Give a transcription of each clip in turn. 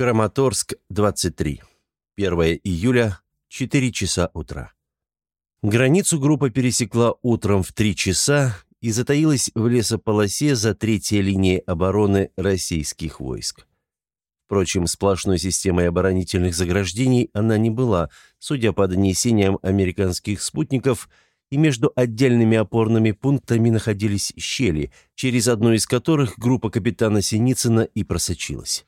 Краматорск, 23. 1 июля, 4 часа утра. Границу группа пересекла утром в 3 часа и затаилась в лесополосе за третьей линией обороны российских войск. Впрочем, сплошной системой оборонительных заграждений она не была, судя по донесениям американских спутников, и между отдельными опорными пунктами находились щели, через одну из которых группа капитана Синицына и просочилась.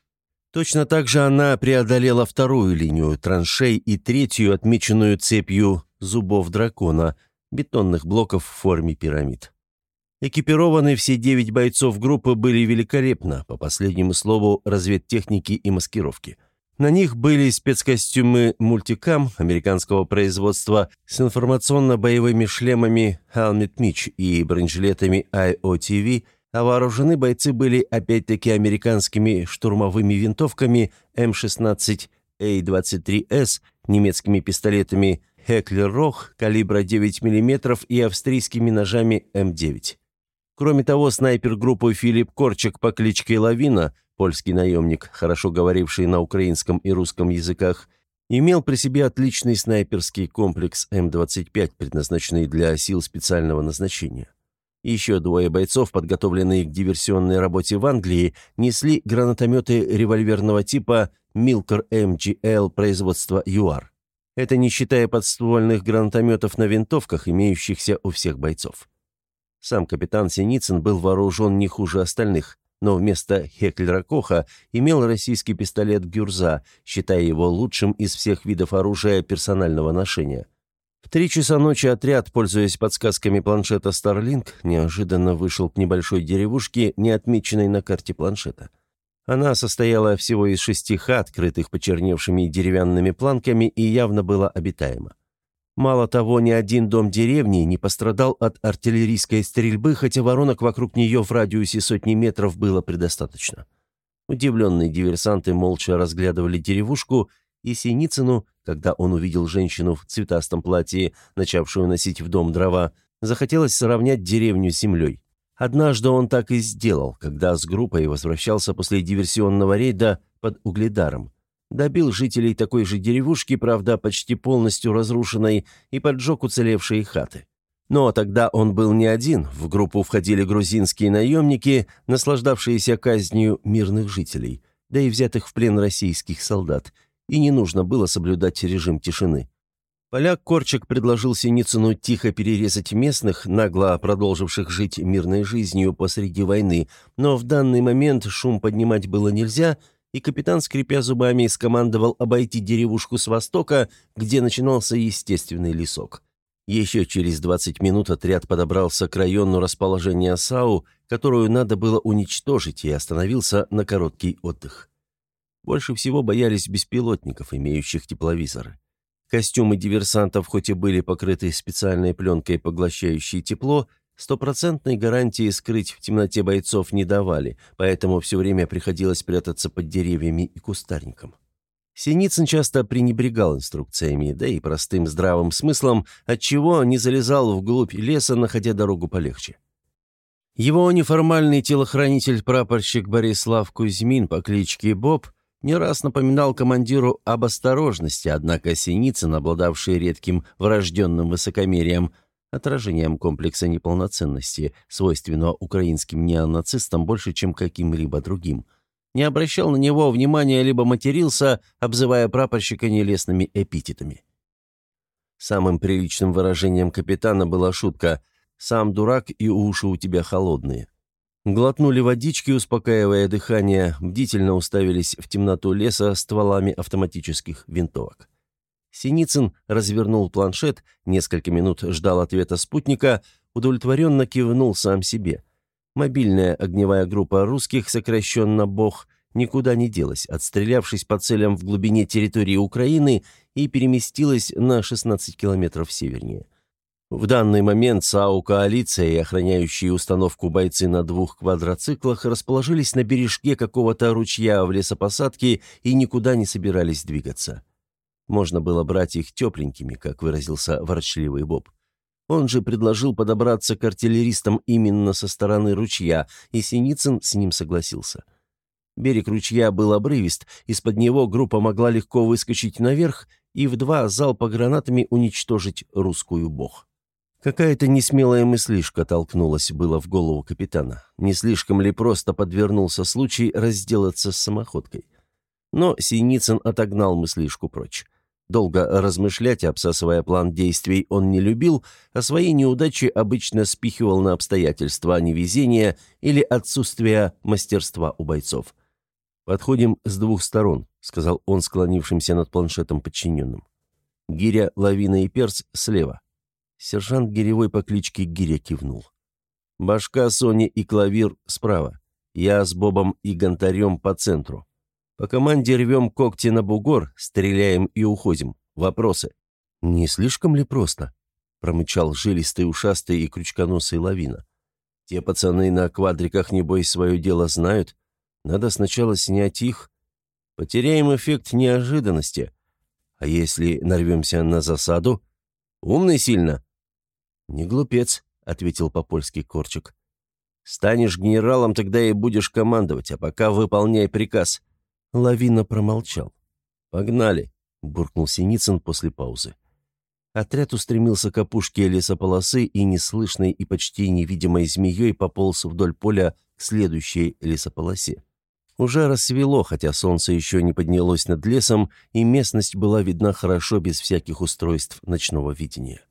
Точно так же она преодолела вторую линию траншей и третью, отмеченную цепью зубов дракона, бетонных блоков в форме пирамид. Экипированы все девять бойцов группы были великолепно, по последнему слову, разведтехники и маскировки. На них были спецкостюмы «Мультикам» американского производства с информационно-боевыми шлемами «Helmet Mitch» и бронежилетами IOTV – а вооружены бойцы были опять-таки американскими штурмовыми винтовками М16А23С, немецкими пистолетами Heckler Рох калибра 9 мм и австрийскими ножами М9. Кроме того, снайпер группы Филипп Корчак по кличке Лавина, польский наемник, хорошо говоривший на украинском и русском языках, имел при себе отличный снайперский комплекс М25, предназначенный для сил специального назначения. Еще двое бойцов, подготовленные к диверсионной работе в Англии, несли гранатометы револьверного типа «Милкер МГЛ» производства ЮАР. Это не считая подствольных гранатометов на винтовках, имеющихся у всех бойцов. Сам капитан Синицын был вооружен не хуже остальных, но вместо Хеклера Коха имел российский пистолет «Гюрза», считая его лучшим из всех видов оружия персонального ношения. В три часа ночи отряд, пользуясь подсказками планшета Starlink, неожиданно вышел к небольшой деревушке, не отмеченной на карте планшета. Она состояла всего из шести хат, крытых почерневшими деревянными планками, и явно была обитаема. Мало того, ни один дом деревни не пострадал от артиллерийской стрельбы, хотя воронок вокруг нее в радиусе сотни метров было предостаточно. Удивленные диверсанты молча разглядывали деревушку и Синицыну, когда он увидел женщину в цветастом платье, начавшую носить в дом дрова, захотелось сравнять деревню с землей. Однажды он так и сделал, когда с группой возвращался после диверсионного рейда под Угледаром. Добил жителей такой же деревушки, правда, почти полностью разрушенной, и поджег уцелевшие хаты. Но тогда он был не один, в группу входили грузинские наемники, наслаждавшиеся казнью мирных жителей, да и взятых в плен российских солдат, и не нужно было соблюдать режим тишины. Поляк Корчик предложил Синицыну тихо перерезать местных, нагло продолживших жить мирной жизнью посреди войны, но в данный момент шум поднимать было нельзя, и капитан, скрипя зубами, скомандовал обойти деревушку с востока, где начинался естественный лесок. Еще через 20 минут отряд подобрался к району расположения САУ, которую надо было уничтожить, и остановился на короткий отдых. Больше всего боялись беспилотников, имеющих тепловизоры. Костюмы диверсантов хоть и были покрыты специальной пленкой, поглощающей тепло, стопроцентной гарантии скрыть в темноте бойцов не давали, поэтому все время приходилось прятаться под деревьями и кустарником. Синицын часто пренебрегал инструкциями, да и простым здравым смыслом, отчего не залезал вглубь леса, находя дорогу полегче. Его неформальный телохранитель-прапорщик Борислав Кузьмин по кличке Боб не раз напоминал командиру об осторожности, однако Синицын, обладавший редким врожденным высокомерием, отражением комплекса неполноценности, свойственного украинским неонацистам больше, чем каким-либо другим, не обращал на него внимания либо матерился, обзывая прапорщика нелестными эпитетами. Самым приличным выражением капитана была шутка «Сам дурак и уши у тебя холодные». Глотнули водички, успокаивая дыхание, бдительно уставились в темноту леса стволами автоматических винтовок. Синицын развернул планшет, несколько минут ждал ответа спутника, удовлетворенно кивнул сам себе. Мобильная огневая группа русских, сокращенно «Бог», никуда не делась, отстрелявшись по целям в глубине территории Украины и переместилась на 16 километров севернее. В данный момент САУ «Коалиция» и охраняющие установку бойцы на двух квадроциклах расположились на бережке какого-то ручья в лесопосадке и никуда не собирались двигаться. Можно было брать их тепленькими, как выразился ворчливый Боб. Он же предложил подобраться к артиллеристам именно со стороны ручья, и Синицын с ним согласился. Берег ручья был обрывист, из-под него группа могла легко выскочить наверх и в два залпа гранатами уничтожить русскую бог. Какая-то несмелая мыслишка толкнулась было в голову капитана. Не слишком ли просто подвернулся случай разделаться с самоходкой? Но Синицын отогнал мыслишку прочь. Долго размышлять, обсасывая план действий, он не любил, а свои неудачи обычно спихивал на обстоятельства невезения или отсутствие мастерства у бойцов. «Подходим с двух сторон», — сказал он склонившимся над планшетом подчиненным. «Гиря, Лавина и Перс слева». Сержант Гиревой по кличке Гиря кивнул. «Башка, Сони и Клавир справа. Я с Бобом и Гонтарем по центру. По команде рвем когти на бугор, стреляем и уходим. Вопросы?» «Не слишком ли просто?» — промычал жилистый, ушастый и крючконосый лавина. «Те пацаны на квадриках, небось, свое дело знают. Надо сначала снять их. Потеряем эффект неожиданности. А если нарвемся на засаду? Умный сильно?» «Не глупец», — ответил по-польски Корчик. «Станешь генералом, тогда и будешь командовать, а пока выполняй приказ». Лавина промолчал. «Погнали», — буркнул Синицын после паузы. Отряд устремился к опушке лесополосы и неслышной и почти невидимой змеей пополз вдоль поля к следующей лесополосе. Уже рассвело, хотя солнце еще не поднялось над лесом, и местность была видна хорошо без всяких устройств ночного видения.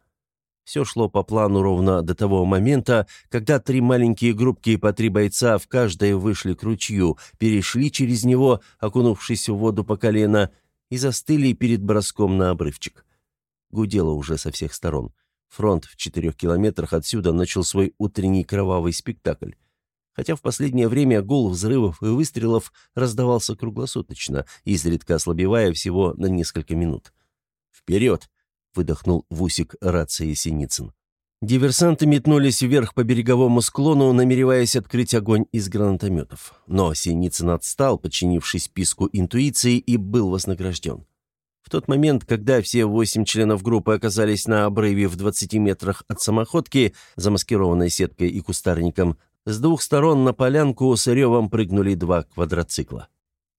Все шло по плану ровно до того момента, когда три маленькие группки по три бойца в каждой вышли к ручью, перешли через него, окунувшись в воду по колено, и застыли перед броском на обрывчик. Гудело уже со всех сторон. Фронт в четырех километрах отсюда начал свой утренний кровавый спектакль хотя в последнее время гул взрывов и выстрелов раздавался круглосуточно, изредка ослабевая всего на несколько минут. «Вперед!» — выдохнул в усик рации Синицын. Диверсанты метнулись вверх по береговому склону, намереваясь открыть огонь из гранатометов. Но Синицын отстал, подчинившись писку интуиции, и был вознагражден. В тот момент, когда все восемь членов группы оказались на обрыве в 20 метрах от самоходки, замаскированной сеткой и кустарником, с двух сторон на полянку с ревом прыгнули два квадроцикла.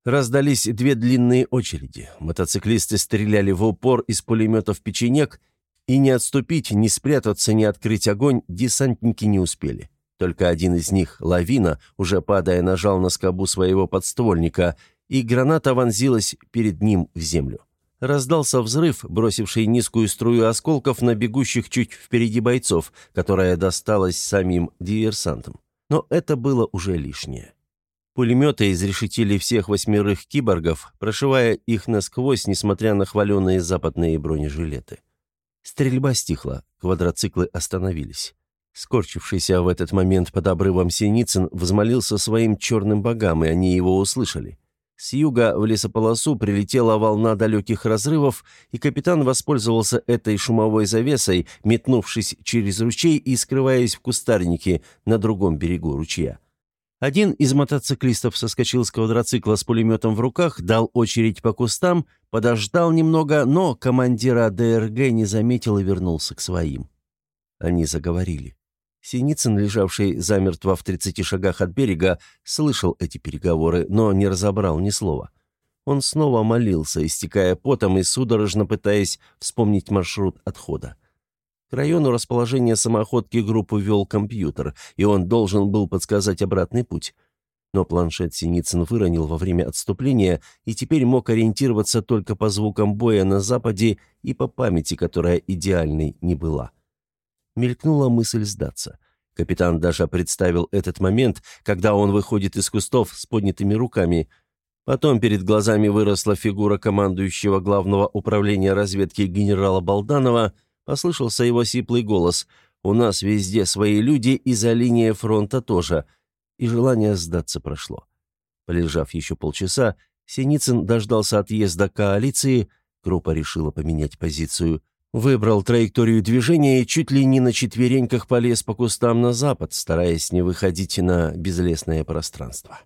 Раздались две длинные очереди. Мотоциклисты стреляли в упор из пулеметов печенек, и не отступить, не спрятаться, не открыть огонь десантники не успели. Только один из них, лавина, уже падая, нажал на скобу своего подствольника, и граната вонзилась перед ним в землю. Раздался взрыв, бросивший низкую струю осколков на бегущих чуть впереди бойцов, которая досталась самим диверсантам. Но это было уже лишнее. Пулеметы изрешетили всех восьмерых киборгов, прошивая их насквозь, несмотря на хваленные западные бронежилеты. Стрельба стихла, квадроциклы остановились. Скорчившийся в этот момент под обрывом Синицын взмолился своим черным богам, и они его услышали. С юга в лесополосу прилетела волна далеких разрывов, и капитан воспользовался этой шумовой завесой, метнувшись через ручей и скрываясь в кустарнике на другом берегу ручья. Один из мотоциклистов соскочил с квадроцикла с пулеметом в руках, дал очередь по кустам, подождал немного, но командира ДРГ не заметил и вернулся к своим. Они заговорили. Синицын, лежавший замертво в 30 шагах от берега, слышал эти переговоры, но не разобрал ни слова. Он снова молился, истекая потом и судорожно пытаясь вспомнить маршрут отхода. Району расположения самоходки группу вел компьютер, и он должен был подсказать обратный путь. Но планшет Синицын выронил во время отступления и теперь мог ориентироваться только по звукам боя на западе и по памяти, которая идеальной не была мелькнула мысль сдаться. Капитан даже представил этот момент, когда он выходит из кустов с поднятыми руками. Потом перед глазами выросла фигура командующего главного управления разведки генерала Балданова, послышался его сиплый голос «У нас везде свои люди, и за линией фронта тоже». И желание сдаться прошло. Полежав еще полчаса, Синицын дождался отъезда коалиции, группа решила поменять позицию – Выбрал траекторию движения и чуть ли не на четвереньках полез по кустам на запад, стараясь не выходить на безлесное пространство.